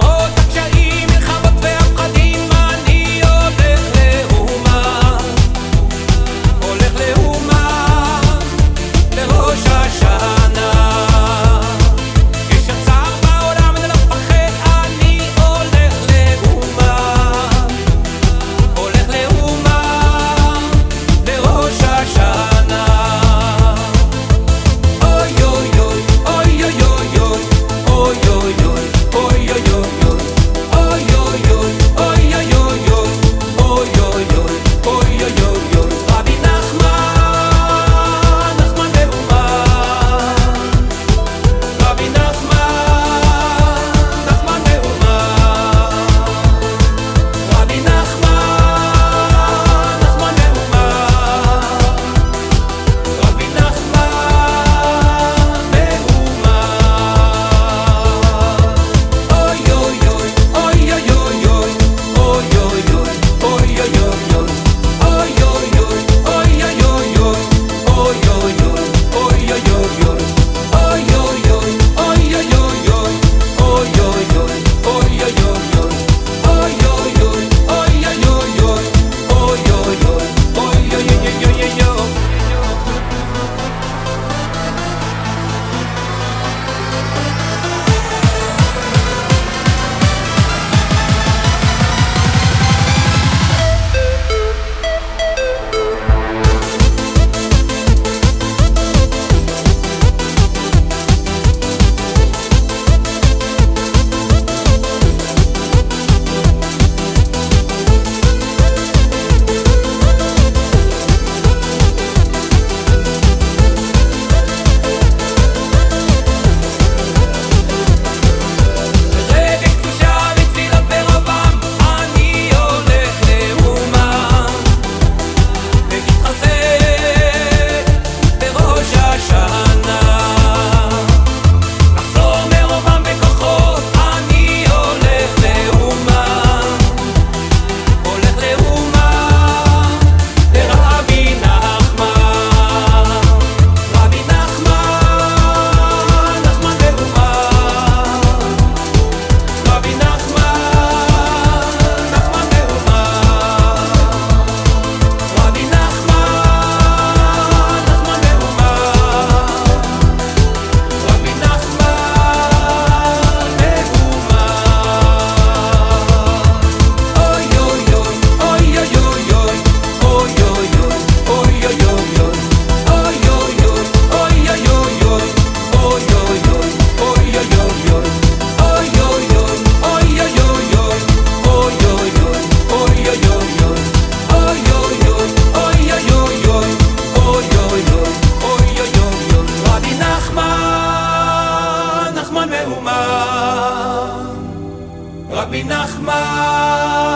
amor. רבי נחמן